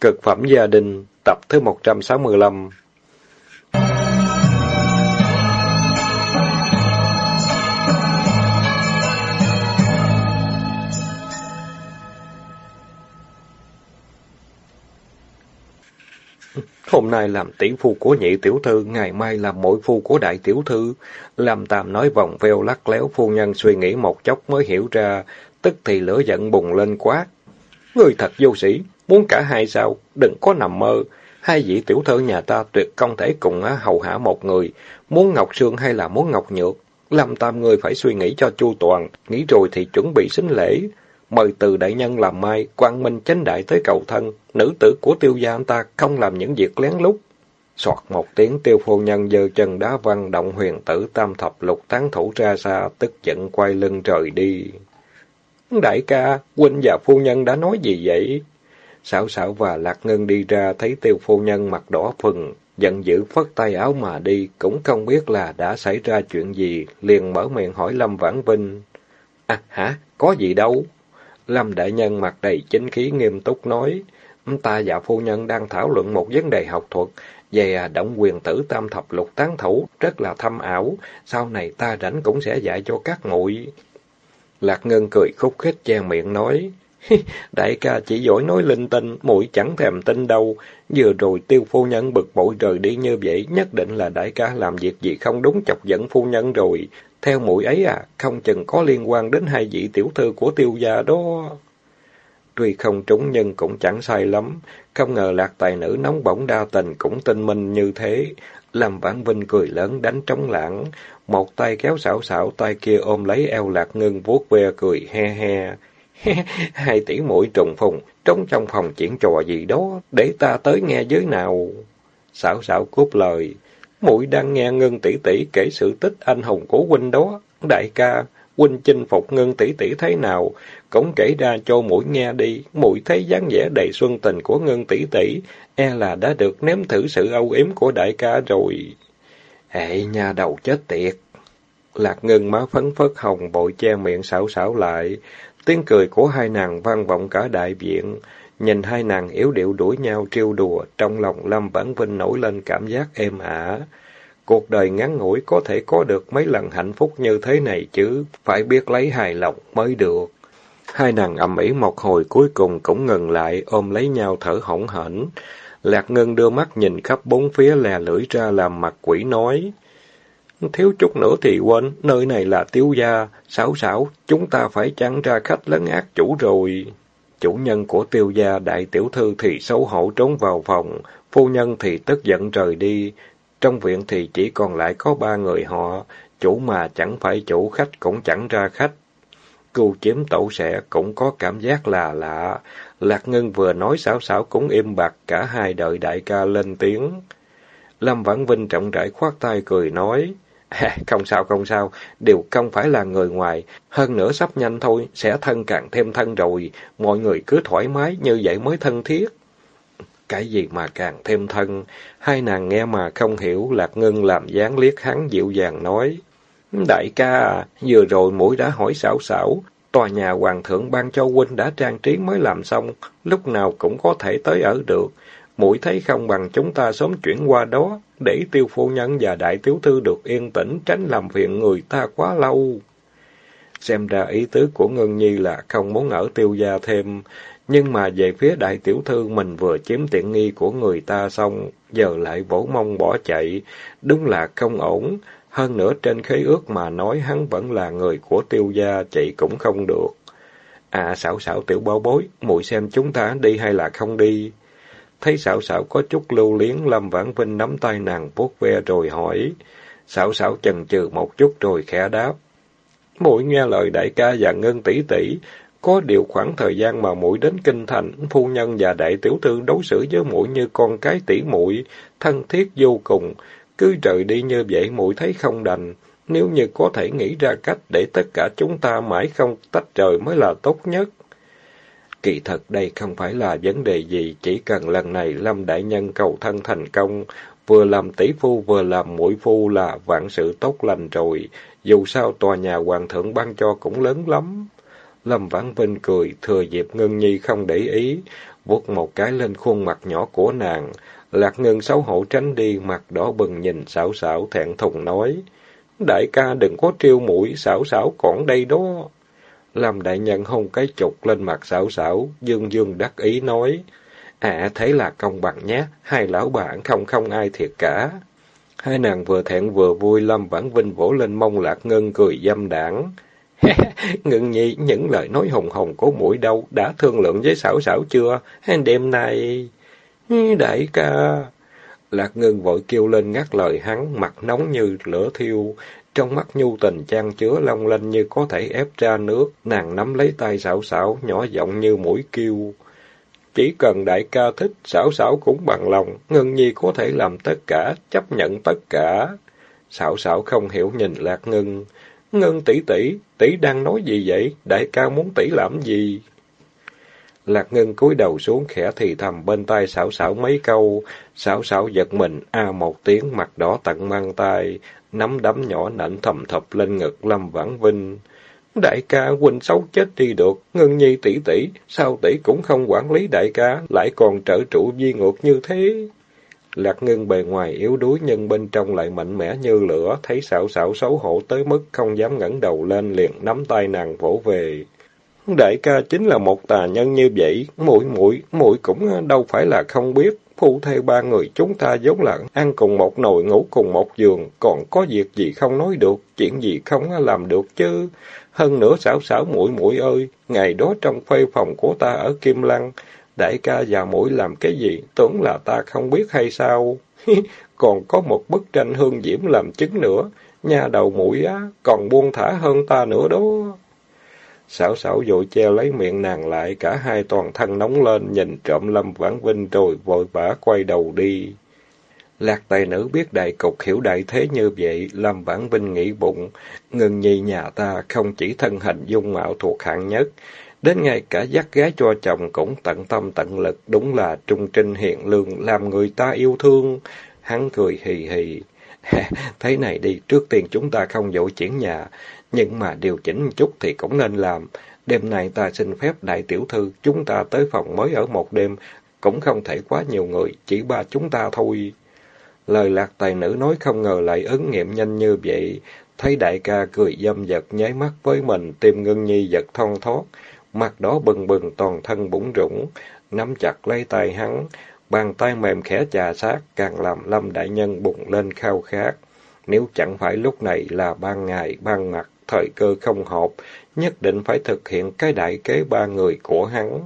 Cực phẩm gia đình, tập thứ 165 Hôm nay làm tỷ phu của nhị tiểu thư, ngày mai làm mỗi phu của đại tiểu thư. làm tạm nói vòng veo lắc léo, phu nhân suy nghĩ một chốc mới hiểu ra, tức thì lửa giận bùng lên quá Người thật vô sĩ, muốn cả hai sao, đừng có nằm mơ. Hai vị tiểu thư nhà ta tuyệt không thể cùng hầu hạ một người, muốn Ngọc Sương hay là muốn Ngọc Nhược. Lâm Tam người phải suy nghĩ cho chu toàn, nghĩ rồi thì chuẩn bị xính lễ. Mời từ đại nhân làm mai, quan minh chánh đại tới cầu thân, nữ tử của tiêu gia anh ta không làm những việc lén lút. Soạt một tiếng tiêu phu nhân giơ chân đá văn động huyền tử tam thập lục tán thủ ra xa, tức giận quay lưng rời đi. Đại ca, huynh và phu nhân đã nói gì vậy? Xảo xảo và Lạc Ngân đi ra, thấy tiêu phu nhân mặt đỏ phừng, giận dữ phất tay áo mà đi, cũng không biết là đã xảy ra chuyện gì, liền mở miệng hỏi Lâm Vãn Vinh. À, hả? Có gì đâu? Lâm Đại Nhân mặt đầy chính khí nghiêm túc nói, ta và phu nhân đang thảo luận một vấn đề học thuật, về động quyền tử tam thập lục tán thủ, rất là thâm ảo, sau này ta rảnh cũng sẽ dạy cho các muội Lạc Ngân cười khúc khích chen miệng nói, đại ca chỉ giỏi nói linh tinh, muội chẳng thèm tin đâu. Vừa rồi tiêu phu nhân bực bội rời đi như vậy, nhất định là đại ca làm việc gì không đúng chọc giận phu nhân rồi. Theo muội ấy à, không chừng có liên quan đến hai vị tiểu thư của tiêu gia đó. Tuy không trúng nhưng cũng chẳng sai lắm. Không ngờ lạc tài nữ nóng bỏng đa tình cũng tinh minh như thế. làm Vãn Vinh cười lớn đánh trống lãng. Một tay kéo xảo xảo, tay kia ôm lấy eo lạc ngưng vuốt ve cười he he. Hai tỷ mũi trùng phùng, trống trong phòng chuyện trò gì đó, để ta tới nghe giới nào. Xảo xảo cúp lời. Mũi đang nghe ngân tỷ tỷ kể sự tích anh hùng của huynh đó. Đại ca, huynh chinh phục ngân tỷ tỷ thế nào? Cũng kể ra cho mũi nghe đi. Mũi thấy dáng vẻ đầy xuân tình của ngân tỷ tỷ, e là đã được nếm thử sự âu yếm của đại ca rồi. Hệ nhà đầu chết tiệt. Lạc ngân má phấn phất hồng bội che miệng xảo xảo lại. Tiếng cười của hai nàng vang vọng cả đại viện. Nhìn hai nàng yếu điệu đuổi nhau trêu đùa, trong lòng Lâm Vãn Vinh nổi lên cảm giác êm ả. Cuộc đời ngắn ngủi có thể có được mấy lần hạnh phúc như thế này chứ, phải biết lấy hài lòng mới được. Hai nàng ầm ĩ một hồi cuối cùng cũng ngừng lại, ôm lấy nhau thở hổn hển. Lạc Ngân đưa mắt nhìn khắp bốn phía lè lưỡi ra làm mặt quỷ nói. Thiếu chút nữa thì quên, nơi này là tiêu gia, xảo xảo, chúng ta phải chăn ra khách lấn ác chủ rồi. Chủ nhân của tiêu gia đại tiểu thư thì xấu hổ trốn vào phòng, phu nhân thì tức giận rời đi. Trong viện thì chỉ còn lại có ba người họ, chủ mà chẳng phải chủ khách cũng chẳng ra khách. Cưu chiếm tổ sẽ cũng có cảm giác là lạ. Lạc Ngân vừa nói xảo xảo cũng im bặt, cả hai đợi đại ca lên tiếng. Lâm Vãn Vinh trọng rãi khoát tay cười nói. không sao, không sao, đều không phải là người ngoài. Hơn nữa sắp nhanh thôi, sẽ thân càng thêm thân rồi. Mọi người cứ thoải mái, như vậy mới thân thiết. Cái gì mà càng thêm thân? Hai nàng nghe mà không hiểu, Lạc Ngân làm dáng liếc hắn dịu dàng nói. Đại ca, vừa rồi mũi đã hỏi xảo xảo, tòa nhà hoàng thượng ban cho huynh đã trang trí mới làm xong, lúc nào cũng có thể tới ở được. Mũi thấy không bằng chúng ta sớm chuyển qua đó, để tiêu phu nhân và đại tiểu thư được yên tĩnh, tránh làm phiền người ta quá lâu. Xem ra ý tứ của Ngân Nhi là không muốn ở tiêu gia thêm, nhưng mà về phía đại tiểu thư mình vừa chiếm tiện nghi của người ta xong, giờ lại vỗ mông bỏ chạy, đúng là không ổn. Hơn nữa trên khế ước mà nói hắn vẫn là người của tiêu gia, chạy cũng không được. À xảo xảo tiểu bảo bối, muội xem chúng ta đi hay là không đi? Thấy sảo sảo có chút lưu liếng, Lâm Vãn Vinh nắm tay nàng vuốt ve rồi hỏi. sảo sảo chần chừ một chút rồi khẽ đáp. mũi nghe lời đại ca và ngân tỷ tỷ, có điều khoảng thời gian mà mũi đến kinh thành, phu nhân và đại tiểu thư đối xử với mũi như con cái tỷ muội, thân thiết vô cùng, cứ rời đi như vậy mũi thấy không đành. Nếu như có thể nghĩ ra cách để tất cả chúng ta mãi không tách rời mới là tốt nhất. Kỳ thật đây không phải là vấn đề gì, chỉ cần lần này Lâm Đại Nhân cầu thân thành công, vừa làm tỷ phu vừa làm mũi phu là vạn sự tốt lành rồi, dù sao tòa nhà hoàng thượng ban cho cũng lớn lắm. Lâm Vãn Vinh cười, thừa dịp Ngân Nhi không để ý, vuốt một cái lên khuôn mặt nhỏ của nàng. Lạc Ngân xấu hổ tránh đi, mặt đỏ bừng nhìn xảo xảo thẹn thùng nói. Đại ca đừng có trêu mũi, xảo xảo còn đây đó. Lâm đại nhân hôn cái chục lên mặt xảo xảo, dương dương đắc ý nói. À, thế là công bằng nhé, hai lão bạn không không ai thiệt cả. Hai nàng vừa thẹn vừa vui, Lâm Vãn Vinh vỗ lên mông Lạc Ngân cười dâm đảng. Ngưng nhi, những lời nói hồng hồng của mũi đâu, đã thương lượng với xảo xảo chưa? Đêm nay... Đại ca... Lạc Ngân vội kêu lên ngắt lời hắn, mặt nóng như lửa thiêu. Trong mắt nhu tình chan chứa long lanh như có thể ép ra nước, nàng nắm lấy tay xảo xảo, nhỏ giọng như mũi kêu. Chỉ cần đại ca thích, xảo xảo cũng bằng lòng, Ngân Nhi có thể làm tất cả, chấp nhận tất cả. Xảo xảo không hiểu nhìn Lạc Ngân. Ngân tỷ tỷ, tỷ đang nói gì vậy? Đại ca muốn tỷ làm gì? Lạc Ngân cúi đầu xuống khẽ thì thầm bên tai xảo xảo mấy câu. Xảo xảo giật mình, a một tiếng, mặt đỏ tận mang tay, nắm đấm nhỏ nảnh thầm thập lên ngực Lâm Vãn Vinh. Đại ca huynh xấu chết đi được, ngân nhi tỷ tỷ, sao tỷ cũng không quản lý đại ca, lại còn trở trụ di ngược như thế. Lạc ngân bề ngoài yếu đuối nhưng bên trong lại mạnh mẽ như lửa, thấy xạo xạo xấu hổ tới mức không dám ngẩng đầu lên liền nắm tay nàng vỗ về. Đại ca chính là một tà nhân như vậy, muội muội muội cũng đâu phải là không biết, phu thê ba người chúng ta giống là ăn cùng một nồi ngủ cùng một giường, còn có việc gì không nói được, chuyện gì không làm được chứ. Hơn nữa xảo xảo muội muội ơi, ngày đó trong khuê phòng của ta ở Kim Lăng, đại ca và mũi làm cái gì, tưởng là ta không biết hay sao? còn có một bức tranh hương diễm làm chứng nữa, nhà đầu mũi á, còn buông thả hơn ta nữa đó. Xảo xảo vội che lấy miệng nàng lại, cả hai toàn thân nóng lên, nhìn trộm Lâm Vãn Vinh rồi vội vã quay đầu đi. Lạc tài nữ biết đại cục hiểu đại thế như vậy, Lâm Vãn Vinh nghĩ bụng, ngừng nhi nhà ta không chỉ thân hình dung mạo thuộc hạng nhất, đến ngay cả dắt gái cho chồng cũng tận tâm tận lực, đúng là trung trinh hiện lương, làm người ta yêu thương. Hắn cười hì hì. Thế này đi, trước tiên chúng ta không dội chuyển nhà, nhưng mà điều chỉnh một chút thì cũng nên làm. Đêm nay ta xin phép đại tiểu thư, chúng ta tới phòng mới ở một đêm, cũng không thể quá nhiều người, chỉ ba chúng ta thôi. Lời lạc tài nữ nói không ngờ lại ứng nghiệm nhanh như vậy. Thấy đại ca cười dâm dật nháy mắt với mình, tim ngưng nhi giật thon thót. Mặt đó bừng bừng toàn thân bủng rủng, nắm chặt lấy tay hắn. Bàn tay mềm khẽ chà sát, càng làm lâm đại nhân bùng lên khao khát. Nếu chẳng phải lúc này là ban ngày, ban mặt, thời cơ không hợp, nhất định phải thực hiện cái đại kế ba người của hắn.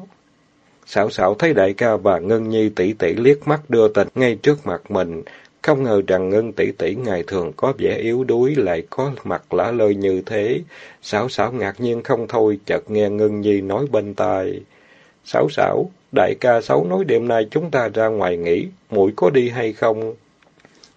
Xảo xảo thấy đại ca và Ngân Nhi tỷ tỷ liếc mắt đưa tình ngay trước mặt mình, không ngờ rằng Ngân tỷ tỷ ngày thường có vẻ yếu đuối lại có mặt lả lơi như thế. Sảo sảo ngạc nhiên không thôi, chợt nghe Ngân Nhi nói bên tai. Sảo sảo, đại ca xấu nói đêm nay chúng ta ra ngoài nghỉ, muội có đi hay không?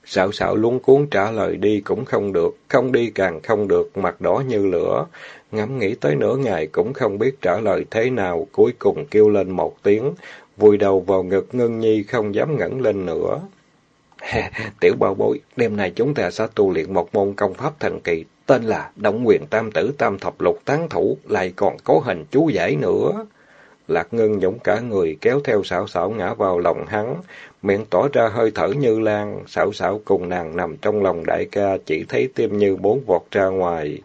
Sảo sảo luôn cuốn trả lời đi cũng không được, không đi càng không được, mặt đỏ như lửa. Ngắm nghĩ tới nửa ngày cũng không biết trả lời thế nào, cuối cùng kêu lên một tiếng, vùi đầu vào ngực Ngân Nhi không dám ngẩng lên nữa. Tiểu bao bối, đêm nay chúng ta sẽ tu luyện một môn công pháp thần kỳ, tên là Động quyền tam tử tam thập lục tán thủ, lại còn có hình chú giải nữa. Lạc Ngân nhũng cả người kéo theo xảo xảo ngã vào lòng hắn, miệng tỏ ra hơi thở như lan, xảo xảo cùng nàng nằm trong lòng đại ca, chỉ thấy tim như bốn vọt ra ngoài.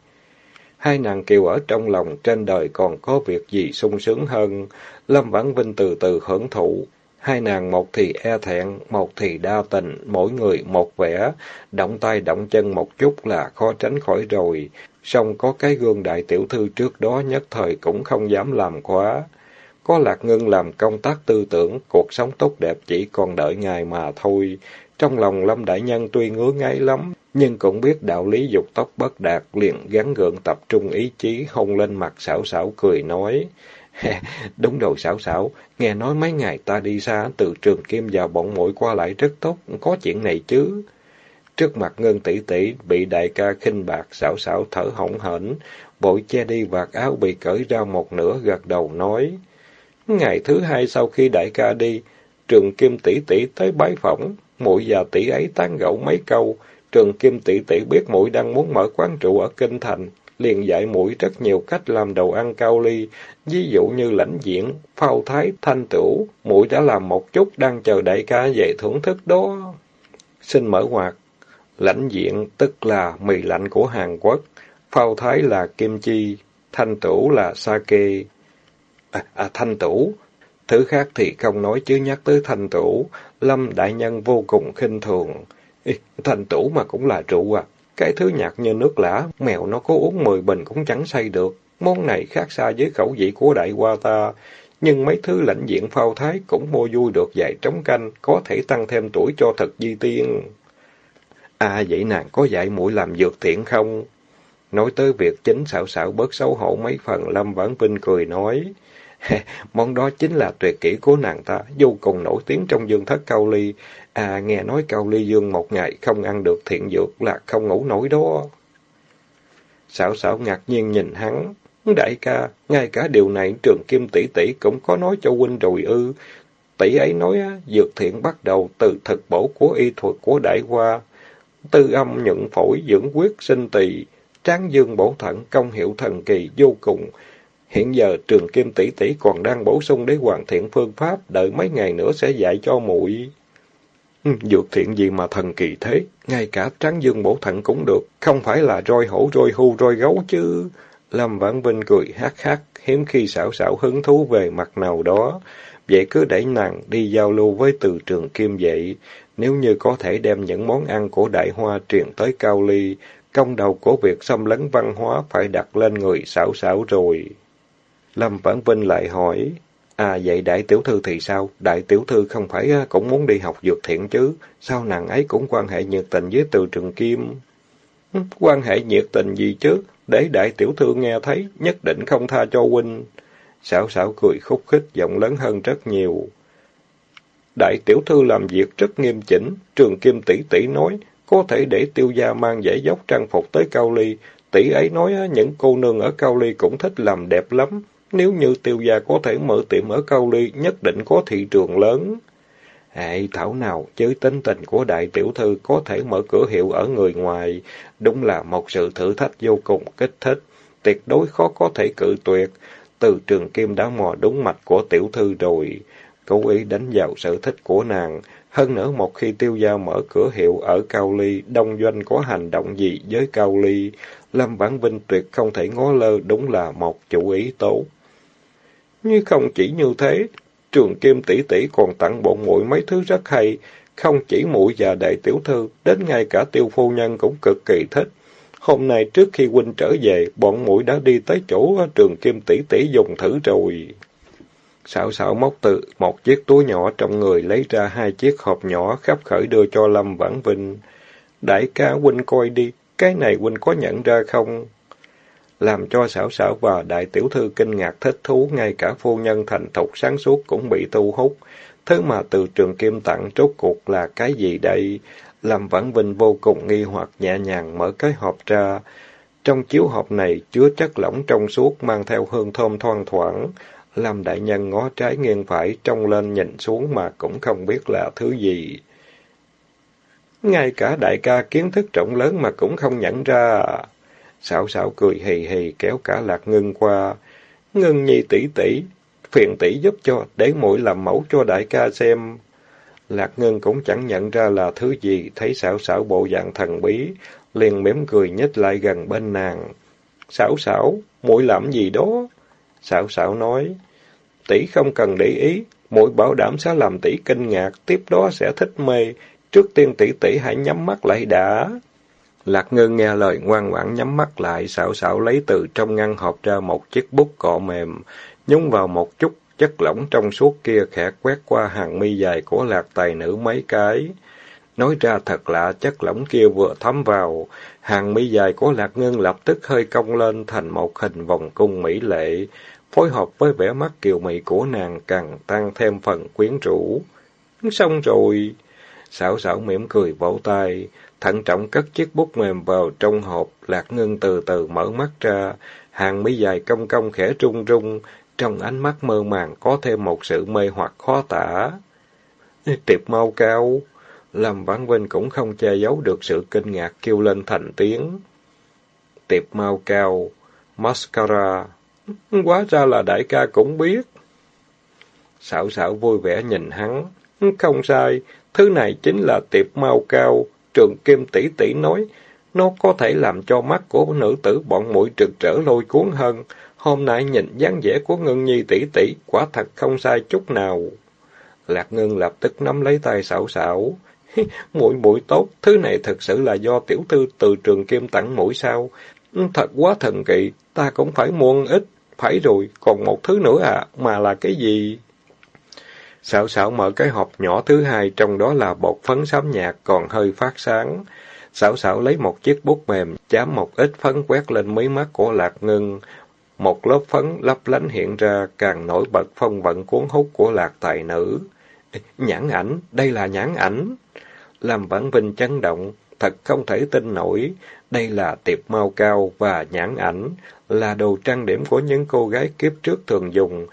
Hai nàng kiều ở trong lòng, trên đời còn có việc gì sung sướng hơn. Lâm Vãn Vinh từ từ hưởng thụ, Hai nàng một thì e thẹn, một thì đa tình, mỗi người một vẻ, động tay động chân một chút là khó tránh khỏi rồi. Song có cái gương đại tiểu thư trước đó nhất thời cũng không dám làm quá. Có Lạc Ngân làm công tác tư tưởng, cuộc sống tốt đẹp chỉ còn đợi ngài mà thôi. Trong lòng Lâm Đại Nhân tuy ngứa ngáy lắm, nhưng cũng biết đạo lý dục tốc bất đạt, liền gắn gượng tập trung ý chí, hôn lên mặt xảo xảo cười nói. Đúng rồi xảo xảo, nghe nói mấy ngày ta đi xa từ trường kim vào bọn mũi qua lại rất tốt, có chuyện này chứ. Trước mặt ngân tỷ tỷ bị đại ca khinh bạc xảo xảo thở hổn hển, bội che đi vạt áo bị cởi ra một nửa gật đầu nói. Ngày thứ hai sau khi đại ca đi, trường kim tỷ tỷ tới bái phỏng, muội và tỷ ấy tán gẫu mấy câu, trường kim tỷ tỷ biết muội đang muốn mở quán rượu ở kinh thành, liền dạy mũi rất nhiều cách làm đồ ăn cao ly, ví dụ như lãnh diện, phao thái, thanh tửu, mũi đã làm một chút đang chờ đại ca về thưởng thức đó. Xin mở hoạt. lãnh diện tức là mì lạnh của Hàn Quốc, phao thái là kim chi, thanh tửu là sake. À, à thanh tửu, thứ khác thì không nói chứ nhắc tới thanh tửu, Lâm đại nhân vô cùng khinh thường. Ê, thanh tửu mà cũng là rượu à. Cái thứ nhạt như nước lã, mèo nó có uống mười bình cũng chẳng say được. Món này khác xa với khẩu vị của đại hoa ta. Nhưng mấy thứ lãnh diện phao thái cũng mua vui được vài trống canh, có thể tăng thêm tuổi cho thật di tiên. À vậy nàng có dạy mũi làm dược thiện không? Nói tới việc chính xạo xạo bớt xấu hổ mấy phần, Lâm Vãn Vinh cười nói. Món đó chính là tuyệt kỹ của nàng ta, vô cùng nổi tiếng trong dương thất cao ly. À, nghe nói cao ly dương một ngày không ăn được thiện dược là không ngủ nổi đó. Sảo Sảo ngạc nhiên nhìn hắn. Đại ca, ngay cả điều này trường kim tỷ tỷ cũng có nói cho huynh rồi ư. Tỷ ấy nói dược thiện bắt đầu từ thực bổ của y thuật của đại hoa. Tư âm nhận phổi dưỡng quyết sinh tỳ, tráng dương bổ thận công hiệu thần kỳ vô cùng. Hiện giờ trường kim tỷ tỷ còn đang bổ sung để hoàn thiện phương pháp, đợi mấy ngày nữa sẽ dạy cho muội. Ừ, dược thiện gì mà thần kỳ thế, ngay cả tráng dương bổ thận cũng được, không phải là roi hổ, roi hưu, roi gấu chứ. Lâm Vãn Vinh cười hát hát, hiếm khi xảo xảo hứng thú về mặt nào đó. Vậy cứ đẩy nàng đi giao lưu với từ trường kim vậy. Nếu như có thể đem những món ăn của đại hoa truyền tới Cao Ly, công đầu của việc xâm lấn văn hóa phải đặt lên người xảo xảo rồi. Lâm Vãn Vinh lại hỏi, À vậy đại tiểu thư thì sao? Đại tiểu thư không phải à, cũng muốn đi học dược thiện chứ? Sao nàng ấy cũng quan hệ nhiệt tình với từ trường kim? Quan hệ nhiệt tình gì chứ? Để đại tiểu thư nghe thấy, nhất định không tha cho huynh. Xảo xảo cười khúc khích, giọng lớn hơn rất nhiều. Đại tiểu thư làm việc rất nghiêm chỉnh, trường kim tỷ tỷ nói, có thể để tiêu gia mang giải dốc trang phục tới Cao Ly. Tỷ ấy nói à, những cô nương ở Cao Ly cũng thích làm đẹp lắm, nếu như tiêu gia có thể mở tiệm ở Cao Ly, nhất định có thị trường lớn. Hệ thảo nào, với tính tình của đại tiểu thư có thể mở cửa hiệu ở người ngoài, đúng là một sự thử thách vô cùng kích thích, tuyệt đối khó có thể cự tuyệt. Từ trường kim đã mò đúng mạch của tiểu thư rồi, cố ý đánh vào sở thích của nàng. Hơn nữa một khi tiêu gia mở cửa hiệu ở Cao Ly, đông doanh có hành động gì với Cao Ly, Lâm bản Vinh tuyệt không thể ngó lơ đúng là một chủ ý tốt. Nhưng không chỉ như thế, trường kim tỷ tỷ còn tặng bọn muội mấy thứ rất hay, không chỉ muội và đại tiểu thư, đến ngay cả tiêu phu nhân cũng cực kỳ thích. Hôm nay trước khi huynh trở về, bọn muội đã đi tới chỗ ờ, trường kim tỷ tỷ dùng thử rồi. Xảo xảo móc từ một chiếc túi nhỏ trong người lấy ra hai chiếc hộp nhỏ khắp khởi đưa cho Lâm Vãn Vinh. Đại ca huynh coi đi, cái này huynh có nhận ra không? Làm cho xảo xảo và đại tiểu thư kinh ngạc thích thú, ngay cả phu nhân thành thục sáng suốt cũng bị thu hút. Thứ mà từ trường kim tặng rốt cuộc là cái gì đây? làm Vãn Vinh vô cùng nghi hoặc nhẹ nhàng mở cái hộp ra. Trong chiếu hộp này chứa chất lỏng trong suốt mang theo hương thơm thoang thoảng. làm đại nhân ngó trái nghiêng phải trông lên nhìn xuống mà cũng không biết là thứ gì. Ngay cả đại ca kiến thức rộng lớn mà cũng không nhận ra. Sảo sảo cười hì hì kéo cả lạc ngưng qua. Ngưng nhi tỷ tỷ, phiền tỷ giúp cho, để muội làm mẫu cho đại ca xem. Lạc ngưng cũng chẳng nhận ra là thứ gì, thấy xảo xảo bộ dạng thần bí, liền mỉm cười nhích lại gần bên nàng. Xảo xảo, muội làm gì đó? Xảo xảo nói, tỷ không cần để ý, muội bảo đảm sẽ làm tỷ kinh ngạc, tiếp đó sẽ thích mê. Trước tiên tỷ tỷ hãy nhắm mắt lại đã. Lạc Ngân nghe lời ngoan ngoãn nhắm mắt lại, xảo xảo lấy từ trong ngăn hộp ra một chiếc bút cọ mềm, nhúng vào một chút chất lỏng trong suốt kia khẽ quét qua hàng mi dài của lạc tài nữ mấy cái. Nói ra thật lạ, chất lỏng kia vừa thấm vào, hàng mi dài của lạc ngân lập tức hơi cong lên thành một hình vòng cung mỹ lệ, phối hợp với vẻ mắt kiều mị của nàng càng tăng thêm phần quyến rũ. Xong rồi! Xảo xảo mỉm cười vỗ tay, thận trọng cất chiếc bút mềm vào trong hộp, Lạc Ngân từ từ mở mắt ra, hàng mi dài cong cong khẽ rung rung, trong ánh mắt mơ màng có thêm một sự mê hoặc khó tả. Tiệp mau cao, làm Vãn Vinh cũng không che giấu được sự kinh ngạc kêu lên thành tiếng. tiệp mau cao, mascara. Quá ra là đại ca cũng biết. sảo sảo vui vẻ nhìn hắn. Không sai, thứ này chính là tiệp mau cao, trường kim tỷ tỷ nói. Nó có thể làm cho mắt của nữ tử bọn muội trực trở lôi cuốn hơn. Hôm nay nhìn dáng vẻ của Ngân Nhi tỷ tỷ, quả thật không sai chút nào. Lạc Ngân lập tức nắm lấy tay xảo xảo. mũi mũi tốt, thứ này thật sự là do tiểu thư từ trường kim tặng mũi sao? Thật quá thần kỳ, ta cũng phải muôn ít. Phải rồi, còn một thứ nữa à, mà là cái gì? Xảo xảo mở cái hộp nhỏ thứ hai, trong đó là bột phấn xám nhạt còn hơi phát sáng. Xảo xảo lấy một chiếc bút mềm, chám một ít phấn quét lên mí mắt của Lạc Ngân. Một lớp phấn lấp lánh hiện ra, càng nổi bật phong vận cuốn hút của Lạc tài nữ. Nhãn ảnh, đây là nhãn ảnh. Làm Vãn Vinh chấn động, thật không thể tin nổi. Đây là tiệp mau cao và nhãn ảnh, là đồ trang điểm của những cô gái kiếp trước thường dùng.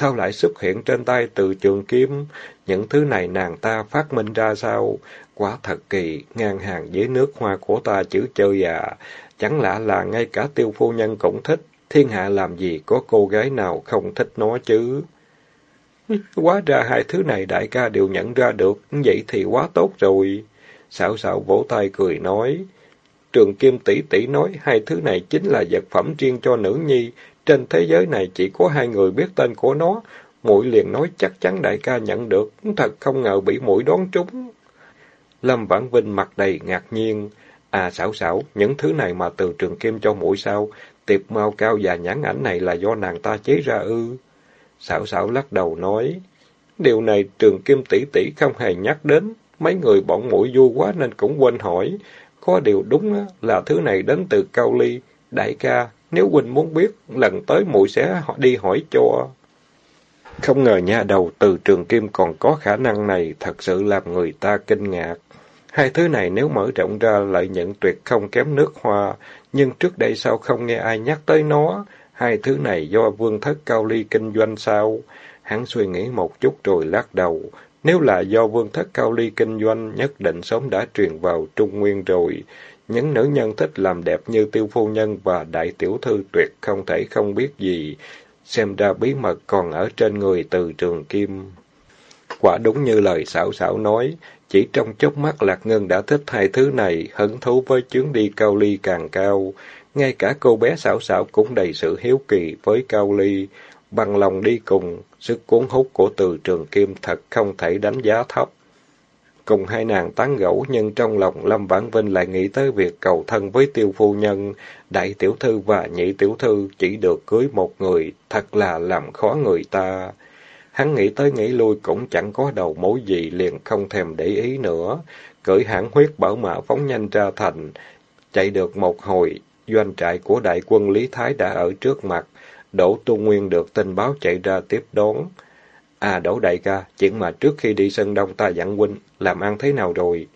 Sao lại xuất hiện trên tay từ trường kiếm? Những thứ này nàng ta phát minh ra sao? Quá thật kỳ, ngang hàng với nước hoa của ta chữ chơi à. Chẳng lạ là ngay cả tiêu phu nhân cũng thích. Thiên hạ làm gì có cô gái nào không thích nó chứ? Quá ra hai thứ này đại ca đều nhận ra được, vậy thì quá tốt rồi. Xảo xảo vỗ tay cười nói. Trường Kim tỷ tỷ nói hai thứ này chính là vật phẩm riêng cho nữ nhi. Trên thế giới này chỉ có hai người biết tên của nó. Mũi liền nói chắc chắn đại ca nhận được, thật không ngờ bị mũi đón trúng. Lâm Vãn Vinh mặt đầy ngạc nhiên. À xảo xảo, những thứ này mà từ trường kim cho mũi sao? Tiệp mau cao và nhãn ảnh này là do nàng ta chế ra ư? Xảo xảo lắc đầu nói, điều này trường kim tỷ tỷ không hề nhắc đến, mấy người bọn mũi vui quá nên cũng quên hỏi. Có điều đúng là thứ này đến từ Cao Ly. Đại ca, nếu huynh muốn biết, lần tới muội sẽ đi hỏi cho. Không ngờ nha đầu từ trường kim còn có khả năng này, thật sự làm người ta kinh ngạc. Hai thứ này nếu mở rộng ra lợi nhận tuyệt không kém nước hoa, nhưng trước đây sao không nghe ai nhắc tới nó? Hai thứ này do vương thất cao ly kinh doanh sao? Hắn suy nghĩ một chút rồi lắc đầu. Nếu là do vương thất cao ly kinh doanh, nhất định sớm đã truyền vào Trung Nguyên rồi. Những nữ nhân thích làm đẹp như tiêu phu nhân và đại tiểu thư tuyệt không thể không biết gì. Xem ra bí mật còn ở trên người từ trường kim. Quả đúng như lời xảo xảo nói, chỉ trong chốc mắt Lạc Ngân đã thích hai thứ này, hứng thú với chuyến đi cao ly càng cao. Ngay cả cô bé xảo xảo cũng đầy sự hiếu kỳ với Cao Ly. Bằng lòng đi cùng, sức cuốn hút của từ trường kim thật không thể đánh giá thấp. Cùng hai nàng tán gẫu nhưng trong lòng Lâm Vãn Vinh lại nghĩ tới việc cầu thân với tiêu phu nhân, đại tiểu thư và nhị tiểu thư chỉ được cưới một người, thật là làm khó người ta. Hắn nghĩ tới nghĩ lui cũng chẳng có đầu mối gì liền không thèm để ý nữa, cởi hãng huyết bảo mã phóng nhanh ra thành, chạy được một hồi, Doanh trại của đại quân Lý Thái đã ở trước mặt. Đỗ Tu Nguyên được tin báo chạy ra tiếp đón. À Đỗ đại ca, chuyện mà trước khi đi sân đông ta dặn huynh, làm ăn thế nào rồi?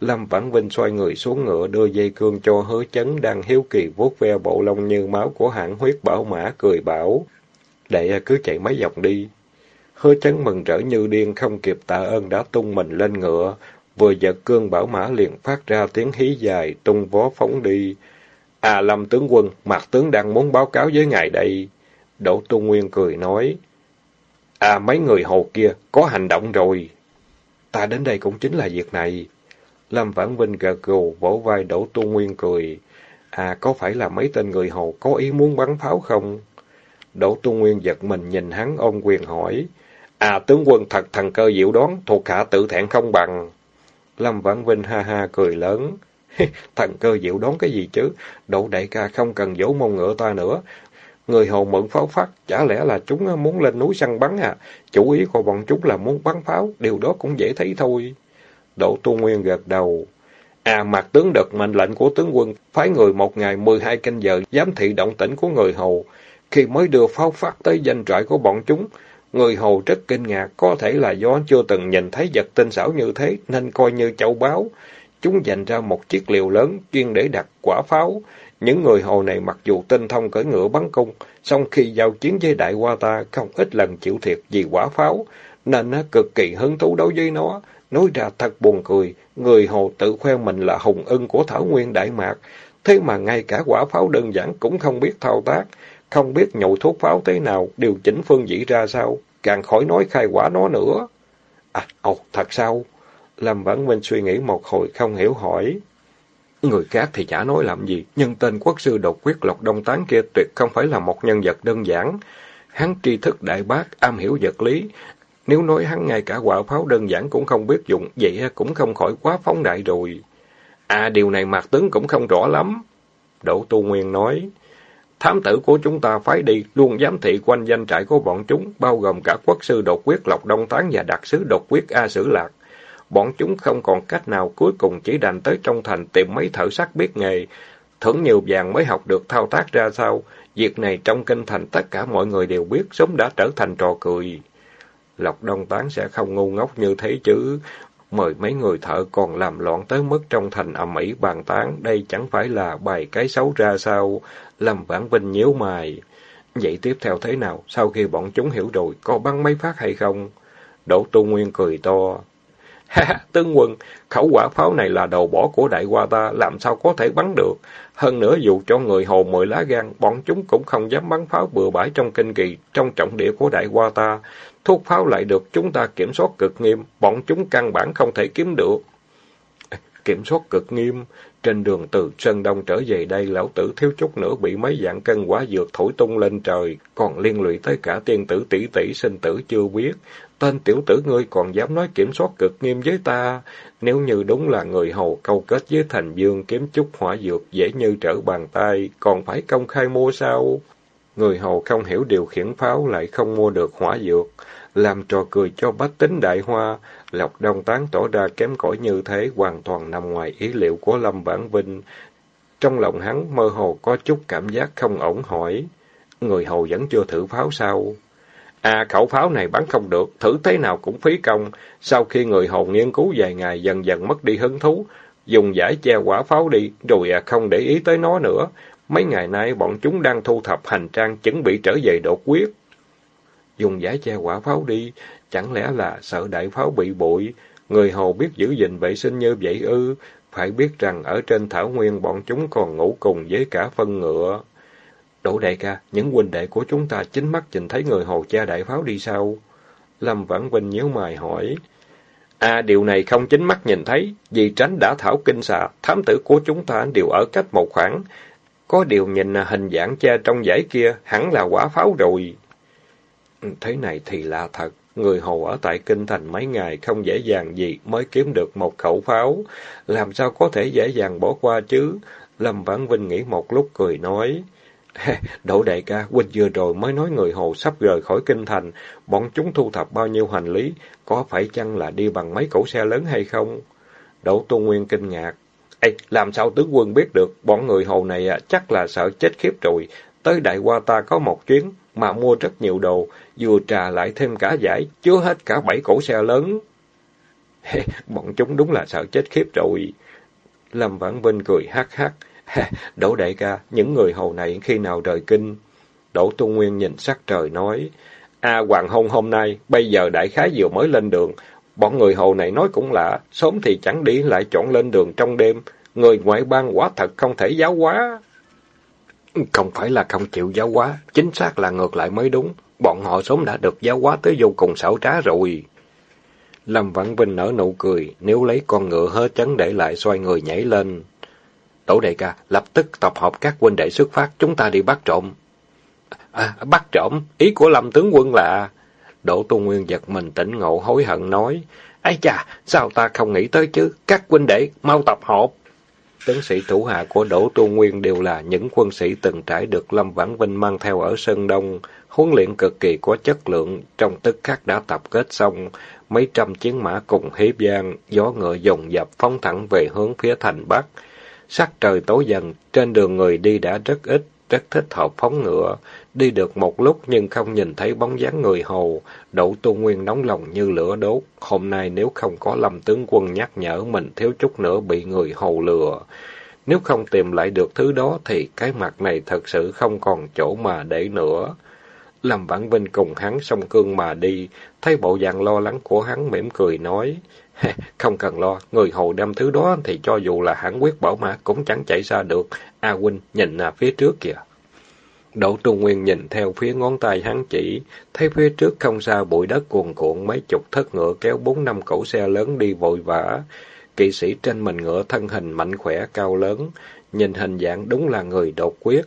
Lâm Vãn Vinh xoay người xuống ngựa đưa dây cương cho hứa chấn đang hiếu kỳ vuốt ve bộ lông như máu của hãng huyết bảo mã cười bảo. Đệ cứ chạy mấy vòng đi. Hứa chấn mừng rỡ như điên không kịp tạ ơn đã tung mình lên ngựa. Vừa giật cương bảo mã liền phát ra tiếng hí dài, tung vó phóng đi. À Lâm tướng quân, mặt tướng đang muốn báo cáo với ngài đây. Đỗ Tu Nguyên cười nói. À mấy người hồ kia, có hành động rồi. Ta đến đây cũng chính là việc này. Lâm Vãn Vinh gật gù, vỗ vai Đỗ Tu Nguyên cười. À có phải là mấy tên người hồ có ý muốn bắn pháo không? Đỗ Tu Nguyên giật mình nhìn hắn ôm quyền hỏi. À tướng quân thật thần cơ diệu đoán, thuộc hạ tự thẹn không bằng. Lâm Vãn Vinh ha ha cười lớn. Thần cơ diệu đón cái gì chứ? Đỗ đại ca không cần dỗ mông ngựa ta nữa. Người hồ mượn pháo phát, chả lẽ là chúng muốn lên núi săn bắn à? Chủ ý của bọn chúng là muốn bắn pháo, điều đó cũng dễ thấy thôi. Đỗ Tu Nguyên gật đầu. À, mặt tướng đợt mệnh lệnh của tướng quân, phái người một ngày mười hai canh giờ giám thị động tĩnh của người hồ. Khi mới đưa pháo phát tới danh trại của bọn chúng, người hồ rất kinh ngạc, có thể là do chưa từng nhìn thấy vật tinh xảo như thế, nên coi như châu báu. Chúng dành ra một chiếc liều lớn chuyên để đặt quả pháo. Những người hồ này mặc dù tinh thông cởi ngựa bắn cung, song khi giao chiến với đại qua ta không ít lần chịu thiệt vì quả pháo, nên nó cực kỳ hứng thú đối với nó. Nói ra thật buồn cười, người hồ tự khoe mình là hùng ưng của Thảo Nguyên Đại Mạc. Thế mà ngay cả quả pháo đơn giản cũng không biết thao tác, không biết nhậu thuốc pháo thế nào, điều chỉnh phương vị ra sao, càng khỏi nói khai quả nó nữa. À, ồ, thật sao? Lâm Vãn Minh suy nghĩ một hồi không hiểu hỏi. Người khác thì chả nói làm gì, nhưng tên quốc sư độc quyết Lộc Đông Tán kia tuyệt không phải là một nhân vật đơn giản. Hắn tri thức đại bác, am hiểu vật lý. Nếu nói hắn ngay cả quả pháo đơn giản cũng không biết dùng, vậy cũng không khỏi quá phóng đại rồi. À, điều này Mạc Tướng cũng không rõ lắm. Đỗ Tu Nguyên nói, thám tử của chúng ta phái đi, luôn giám thị quanh danh trại của bọn chúng, bao gồm cả quốc sư độc quyết Lộc Đông Tán và đặc sứ độc quyết A Sử Lạc. Bọn chúng không còn cách nào cuối cùng chỉ đành tới trong thành tìm mấy thợ sắt biết nghề, thưởng nhiều vàng mới học được thao tác ra sao. Việc này trong kinh thành tất cả mọi người đều biết, sớm đã trở thành trò cười. Lộc Đông Tán sẽ không ngu ngốc như thế chứ. Mời mấy người thợ còn làm loạn tới mức trong thành ầm ĩ bàn tán, đây chẳng phải là bài cái xấu ra sao? làm Vãn Vinh nhíu mày. Vậy tiếp theo thế nào? Sau khi bọn chúng hiểu rồi, có bắn mấy phát hay không? Đỗ Tu Nguyên cười to. Ha, tướng quân, khẩu quả pháo này là đầu bỏ của đại qua ta, làm sao có thể bắn được? Hơn nữa dù cho người hồ mười lá gan, bọn chúng cũng không dám bắn pháo bừa bãi trong kinh kỳ, trong trọng địa của đại qua ta. Thuốc pháo lại được chúng ta kiểm soát cực nghiêm, bọn chúng căn bản không thể kiếm được. Kiểm soát cực nghiêm, trên đường từ Sơn Đông trở về đây, lão tử thiếu chút nữa bị mấy dạng cân quả dược thổi tung lên trời, còn liên lụy tới cả tiên tử tỷ tỷ sinh tử chưa biết. Tên tiểu tử ngươi còn dám nói kiểm soát cực nghiêm với ta. Nếu như đúng là người hầu câu kết với thành dương kiếm chút hỏa dược dễ như trở bàn tay, còn phải công khai mua sao? Người hầu không hiểu điều khiển pháo lại không mua được hỏa dược, làm trò cười cho bách tính đại hoa. Lộc Đông Tán tỏ ra kém cỏi như thế hoàn toàn nằm ngoài ý liệu của Lâm Vãn Vinh. Trong lòng hắn mơ hồ có chút cảm giác không ổn hỏi. Người hầu vẫn chưa thử pháo sao? À, khẩu pháo này bắn không được, thử thế nào cũng phí công. Sau khi người hầu nghiên cứu vài ngày dần dần mất đi hứng thú, dùng giải che quả pháo đi, rồi à, không để ý tới nó nữa. Mấy ngày nay bọn chúng đang thu thập hành trang chuẩn bị trở về đột quyết. Dùng giải che quả pháo đi, chẳng lẽ là sợ đại pháo bị bụi? Người hầu biết giữ gìn vệ sinh như vậy ư? Phải biết rằng ở trên thảo nguyên bọn chúng còn ngủ cùng với cả phân ngựa. Đỗ đại ca, những huynh đệ của chúng ta chính mắt nhìn thấy người hồ cha đại pháo đi sao? Lâm Vãn Vinh nhíu mày hỏi. À, điều này không chính mắt nhìn thấy, vì tránh đã thảo kinh xà, thám tử của chúng ta đều ở cách một khoảng. Có điều nhìn hình dạng cha trong giải kia, hẳn là quả pháo rồi. Thế này thì là thật. Người hồ ở tại Kinh Thành mấy ngày không dễ dàng gì mới kiếm được một khẩu pháo. Làm sao có thể dễ dàng bỏ qua chứ? Lâm Vãn Vinh nghĩ một lúc cười nói. Đỗ đại ca, huynh vừa rồi mới nói người hồ sắp rời khỏi kinh thành, bọn chúng thu thập bao nhiêu hành lý, có phải chăng là đi bằng mấy cỗ xe lớn hay không? Đỗ tôn Nguyên kinh ngạc. Ê, làm sao tướng quân biết được, bọn người hồ này à, chắc là sợ chết khiếp rồi. Tới đại qua ta có một chuyến, mà mua rất nhiều đồ, vừa trà lại thêm cả giải, chứa hết cả bảy cỗ xe lớn. bọn chúng đúng là sợ chết khiếp rồi. Lâm Vãn Vinh cười hát hát. Đỗ đại ca, những người hầu này khi nào rời kinh? Đỗ Tu Nguyên nhìn sắc trời nói, A Hoàng hôn hôm nay, bây giờ đại khái vừa mới lên đường. Bọn người hầu này nói cũng lạ, sớm thì chẳng đi lại chọn lên đường trong đêm. Người ngoại bang quá thật không thể giáo hóa. Không phải là không chịu giáo hóa, chính xác là ngược lại mới đúng. Bọn họ sớm đã được giáo hóa tới vô cùng xảo trá rồi. Lâm Vãn Vinh nở nụ cười, nếu lấy con ngựa hớ chấn để lại xoay người nhảy lên. Tổ đại ca, lập tức tập hợp các huynh đệ xuất phát, chúng ta đi bắt trộm. À, bắt trộm? Ý của Lâm tướng quân là... Đỗ Tu Nguyên giật mình tỉnh ngộ hối hận nói. Ây chà, sao ta không nghĩ tới chứ? Các huynh đệ, mau tập hợp. Tướng sĩ thủ hạ của Đỗ Tu Nguyên đều là những quân sĩ từng trải được Lâm Vãn Vinh mang theo ở Sơn Đông. Huấn luyện cực kỳ có chất lượng, trong tức khắc đã tập kết xong. Mấy trăm chiến mã cùng hiếp giang, gió ngựa dồn dập phóng thẳng về hướng phía thành Bắc. Sắc trời tối dần, trên đường người đi đã rất ít, rất thích hợp phóng ngựa. Đi được một lúc nhưng không nhìn thấy bóng dáng người hầu, đậu tu nguyên nóng lòng như lửa đốt. Hôm nay nếu không có lâm tướng quân nhắc nhở mình thiếu chút nữa bị người hầu lừa. Nếu không tìm lại được thứ đó thì cái mặt này thật sự không còn chỗ mà để nữa. Lâm Vãn Vinh cùng hắn song cương mà đi, thấy bộ dạng lo lắng của hắn mỉm cười nói, không cần lo, người hầu đem thứ đó thì cho dù là hãng quyết bảo mã cũng chẳng chạy xa được. A huynh nhìn là phía trước kìa. Đỗ Trung Nguyên nhìn theo phía ngón tay hắn chỉ, thấy phía trước không xa bụi đất cuồn cuộn mấy chục thất ngựa kéo bốn năm cẩu xe lớn đi vội vã. Kỵ sĩ trên mình ngựa thân hình mạnh khỏe cao lớn, nhìn hình dạng đúng là người đột quyết.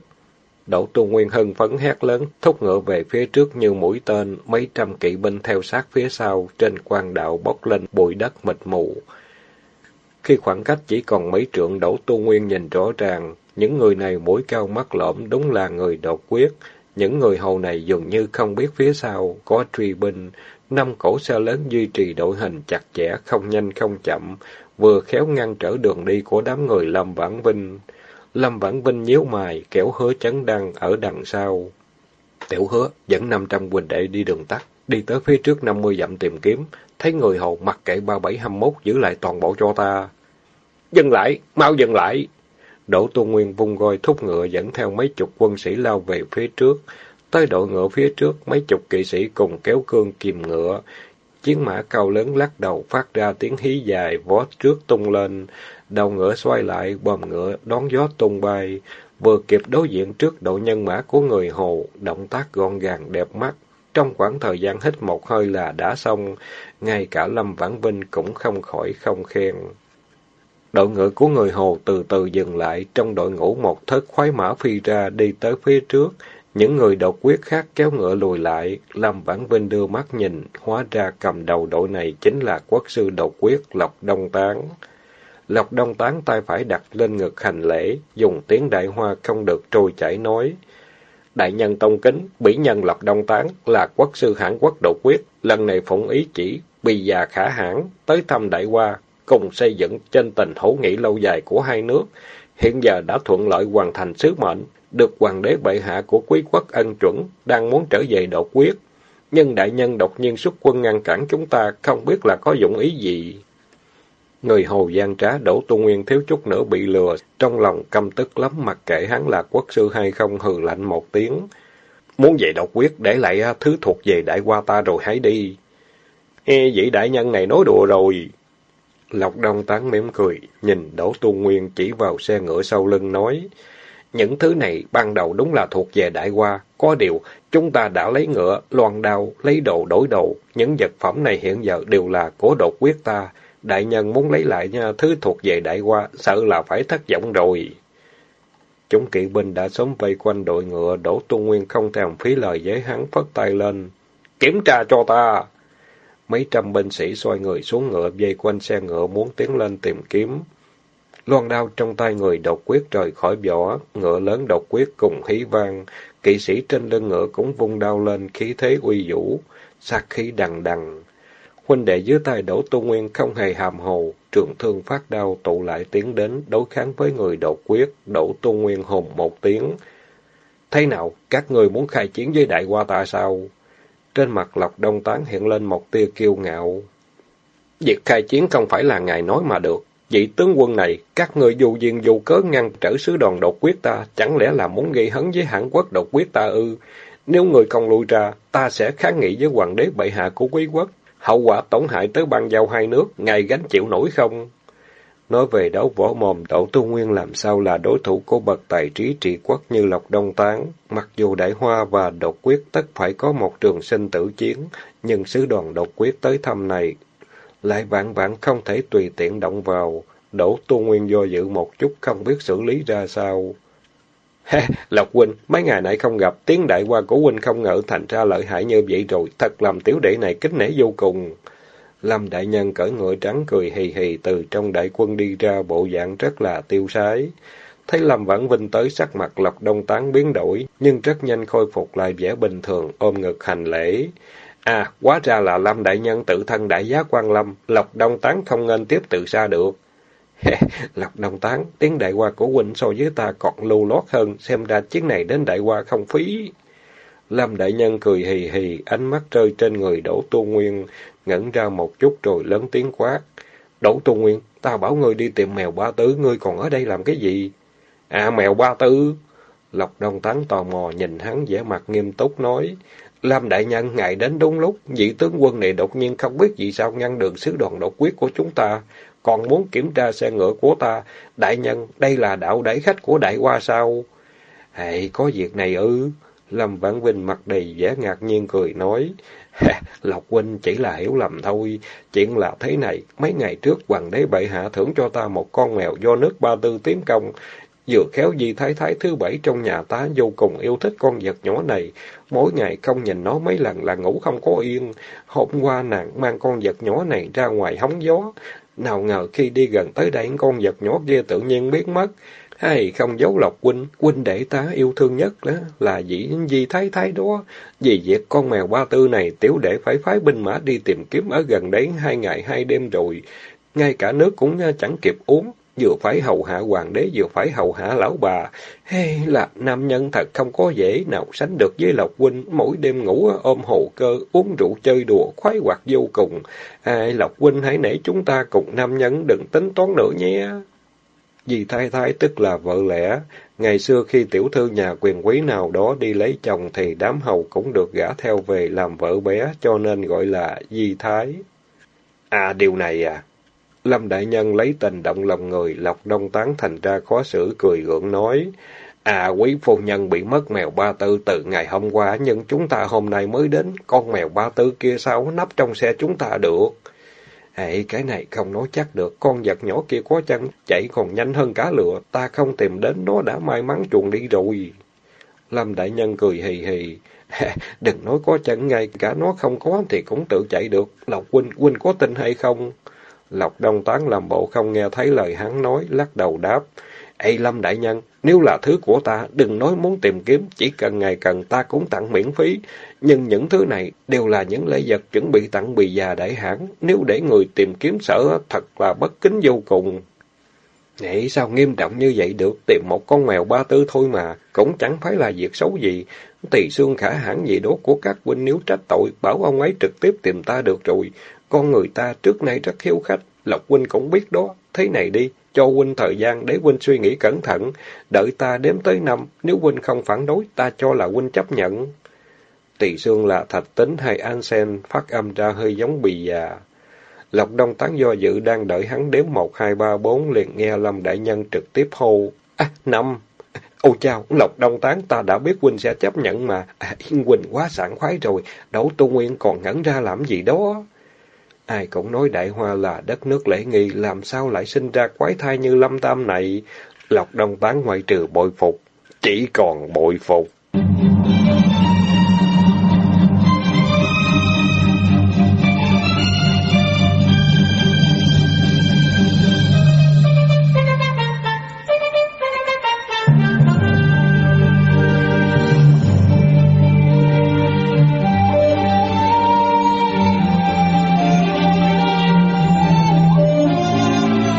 Đỗ Tu Nguyên hân phấn hét lớn, thúc ngựa về phía trước như mũi tên, mấy trăm kỵ binh theo sát phía sau, trên quan đạo bốc lên bụi đất mịt mù. Khi khoảng cách chỉ còn mấy trượng Đỗ Tu Nguyên nhìn rõ ràng, những người này mũi cao mắt lõm đúng là người đột quyết. Những người hầu này dường như không biết phía sau có truy binh, năm cổ xe lớn duy trì đội hình chặt chẽ, không nhanh không chậm, vừa khéo ngăn trở đường đi của đám người Lâm Vãn Vinh. Lâm Vãn Vinh nhíu mày, kéo hứa chấn đăng ở đằng sau. Tiểu hứa dẫn năm trăm huynh đệ đi đường tắt, đi tới phía trước năm mươi dặm tìm kiếm, thấy người hầu mặc kệ ba bảy hăm mốt giữ lại toàn bộ cho ta. Dừng lại, mau dừng lại! Đỗ Tu Nguyên vung roi thúc ngựa dẫn theo mấy chục quân sĩ lao về phía trước. Tới đội ngựa phía trước, mấy chục kỵ sĩ cùng kéo cương kìm ngựa. Chiến mã cao lớn lắc đầu phát ra tiếng hí dài, vó trước tung lên. Đầu ngựa xoay lại, bòm ngựa đón gió tung bay. Vừa kịp đối diện trước đội nhân mã của người Hồ, động tác gọn gàng đẹp mắt. Trong khoảng thời gian hít một hơi là đã xong, ngay cả Lâm Vãn Vinh cũng không khỏi không khen. Đội ngựa của người Hồ từ từ dừng lại, trong đội ngũ một thất khoái mã phi ra đi tới phía trước. Những người độc quyết khác kéo ngựa lùi lại, Lâm Vãn Vinh đưa mắt nhìn, hóa ra cầm đầu đội này chính là quốc sư độc quyết Lộc Đông Tán. Lộc Đông Tán tay phải đặt lên ngực hành lễ, dùng tiếng đại hoa không được trôi chảy nói. Đại nhân tông kính, bỉ nhân Lộc Đông Tán là quốc sư hãng quốc độc quyết, lần này phụng ý chỉ, bì già khả hãn, tới thăm đại hoa, cùng xây dựng trên tình hữu nghị lâu dài của hai nước, hiện giờ đã thuận lợi hoàn thành sứ mệnh, được hoàng đế bệ hạ của quý quốc ân chuẩn, đang muốn trở về đột quyết. Nhưng đại nhân đột nhiên xuất quân ngăn cản chúng ta, không biết là có dụng ý gì. Người Hồ gian trá đổ tu nguyên thiếu chút nữa bị lừa, trong lòng căm tức lắm mặc kệ hắn là quốc sư hay không hừ lạnh một tiếng. Muốn về độc quyết để lại thứ thuộc về đại qua ta rồi hãy đi. e vị đại nhân này nói đùa rồi. Lộc Đông Tán mỉm cười, nhìn Đỗ Tu Nguyên chỉ vào xe ngựa sau lưng nói, những thứ này ban đầu đúng là thuộc về đại qua. có điều chúng ta đã lấy ngựa, loan đao, lấy đồ đổi đồ, những vật phẩm này hiện giờ đều là của đột quyết ta, đại nhân muốn lấy lại nha, thứ thuộc về đại qua, sợ là phải thất vọng rồi. Chúng kỵ binh đã sớm vây quanh đội ngựa, Đỗ Tu Nguyên không thèm phí lời với hắn phất tay lên. Kiểm tra cho ta! Mấy trăm binh sĩ xoay người xuống ngựa dây quanh xe ngựa muốn tiến lên tìm kiếm. Loan đao trong tay người độc quyết rời khỏi vỏ, ngựa lớn độc quyết cùng hí vang, kỵ sĩ trên lưng ngựa cũng vung đao lên, khí thế uy vũ, sát khí đằng đằng. Huynh đệ dưới tay Đỗ Tu Nguyên không hề hàm hồ, trường thương phát đao tụ lại tiến đến, đối kháng với người độc quyết, Đỗ Tu Nguyên hùng một tiếng. Thế nào, các người muốn khai chiến với đại qua tại sao? Trên mặt Lộc Đông Tán hiện lên một tia kiêu ngạo. Việc khai chiến không phải là ngài nói mà được. Vị tướng quân này, các người dù duyên dù cớ ngăn trở sứ đoàn độc quyết ta, chẳng lẽ là muốn gây hấn với Hàn quốc độc quyết ta ư? Nếu người không lui ra, ta sẽ kháng nghị với hoàng đế bệ hạ của quý quốc. Hậu quả tổn hại tới ban giao hai nước, ngài gánh chịu nổi không? Nói về đấu võ mồm, Đỗ Tu Nguyên làm sao là đối thủ của bậc tài trí trị quốc như Lộc Đông Tán. Mặc dù Đại Hoa và Độc Quyết tất phải có một trường sinh tử chiến, nhưng sứ đoàn Độc Quyết tới thăm này lại vạn vạn không thể tùy tiện động vào. Đỗ Tu Nguyên do dự một chút không biết xử lý ra sao. Ha, Lộc Huynh, mấy ngày nay không gặp, tiếng đại hoa của Huynh không ngờ thành ra lợi hại như vậy rồi, thật làm tiểu đệ này kính nể vô cùng. Lâm đại nhân cởi ngựa trắng cười hì hì từ trong đại quân đi ra bộ dạng rất là tiêu sái. Thấy Lâm Vãn Vinh tới sắc mặt Lộc Đông Tán biến đổi, nhưng rất nhanh khôi phục lại vẻ bình thường, ôm ngực hành lễ. À, quá ra là Lâm đại nhân tự thân đại giá quan Lâm, Lộc Đông Tán không nên tiếp từ xa được. Lộc Đông Tán, tiếng đại qua của huynh so với ta còn lưu lót hơn, xem ra chuyến này đến đại qua không phí. Lâm đại nhân cười hì hì, ánh mắt rơi trên người Đỗ Tu Nguyên, ngẩn ra một chút rồi lớn tiếng quát. Đỗ Tu Nguyên, ta bảo ngươi đi tìm mèo ba tứ, ngươi còn ở đây làm cái gì? À, mèo ba tứ. Lộc Đông Tán tò mò nhìn hắn vẻ mặt nghiêm túc nói. lâm Đại Nhân, ngài đến đúng lúc, vị tướng quân này đột nhiên không biết vì sao ngăn đường sứ đoàn đột quyết của chúng ta, còn muốn kiểm tra xe ngựa của ta. Đại Nhân, đây là đạo đẩy khách của Đại Hoa sao? Hệ, có việc này ư? Lâm Vãn Vinh mặt đầy vẻ ngạc nhiên cười nói, Lộc huynh chỉ là hiểu lầm thôi. Chuyện là thế này, mấy ngày trước hoàng đế bệ hạ thưởng cho ta một con mèo do nước ba tư tiến công. Vừa khéo gì thái thái thứ bảy trong nhà ta vô cùng yêu thích con vật nhỏ này. Mỗi ngày không nhìn nó mấy lần là ngủ không có yên. Hôm qua nàng mang con vật nhỏ này ra ngoài hóng gió. Nào ngờ khi đi gần tới đây con vật nhỏ kia tự nhiên biến mất. Hay không giấu lộc huynh, huynh đệ ta yêu thương nhất đó là dĩ di thái thái đó. Vì việc con mèo ba tư này, tiểu đệ phải phái binh mã đi tìm kiếm ở gần đấy hai ngày hai đêm rồi. Ngay cả nước cũng ờ, chẳng kịp uống, vừa phải hầu hạ hoàng đế, vừa phải hầu hạ lão bà. Hay là nam nhân thật không có dễ nào sánh được với Lộc Huynh, mỗi đêm ngủ ờ, ôm hồ cơ, uống rượu chơi đùa, khoái hoạt vô cùng. À, Lộc Huynh hãy nể chúng ta cùng nam nhân đừng tính toán nữa nhé. Dì Thái Thái tức là vợ lẽ. Ngày xưa khi tiểu thư nhà quyền quý nào đó đi lấy chồng thì đám hầu cũng được gả theo về làm vợ bé, cho nên gọi là Di Thái. À, điều này à? Lâm Đại Nhân lấy tình động lòng người, lọc đông tán thành ra khó xử, cười gượng nói. À, quý phu nhân bị mất mèo ba tư từ ngày hôm qua, nhưng chúng ta hôm nay mới đến. Con mèo ba tư kia sao nắp trong xe chúng ta được? Hãy cái này không nói chắc được, con vật nhỏ kia có chân, chạy còn nhanh hơn cá lựa, ta không tìm đến nó đã may mắn chuồn đi rồi. Lâm Đại Nhân cười hì hì, đừng nói có chân, ngay cả nó không có thì cũng tự chạy được, Lộc Huynh, Huynh có tin hay không? Lộc Đông Tán làm bộ không nghe thấy lời hắn nói, lắc đầu đáp. Ê Lâm Đại Nhân, nếu là thứ của ta, đừng nói muốn tìm kiếm, chỉ cần ngày cần ta cũng tặng miễn phí. Nhưng những thứ này đều là những lễ vật chuẩn bị tặng bì già đại hãng. Nếu để người tìm kiếm sở thật là bất kính vô cùng. Nghĩ sao nghiêm trọng như vậy được, tìm một con mèo ba tư thôi mà, cũng chẳng phải là việc xấu gì. Tỳ xương khả hãn gì đó của các huynh nếu trách tội, bảo ông ấy trực tiếp tìm ta được rồi. Con người ta trước nay rất hiếu khách, Lộc huynh cũng biết đó. Thế này đi, cho huynh thời gian để huynh suy nghĩ cẩn thận. Đợi ta đếm tới năm, nếu huynh không phản đối, ta cho là huynh chấp nhận. Tỳ xương là thạch tính hay an sen, phát âm ra hơi giống bì già. Lộc Đông Tán do dự đang đợi hắn đếm một, hai, ba, bốn, liền nghe Lâm Đại Nhân trực tiếp hô. À, năm! Ôi chào, Lộc Đông Tán ta đã biết huynh sẽ chấp nhận mà. À, huynh quá sảng khoái rồi, đấu Tu Nguyên còn ngẩn ra làm gì đó. Ai cũng nói đại hoa là đất nước lễ nghi, làm sao lại sinh ra quái thai như lâm tam này. Lộc Đông Tán ngoại trừ bội phục, chỉ còn bội phục.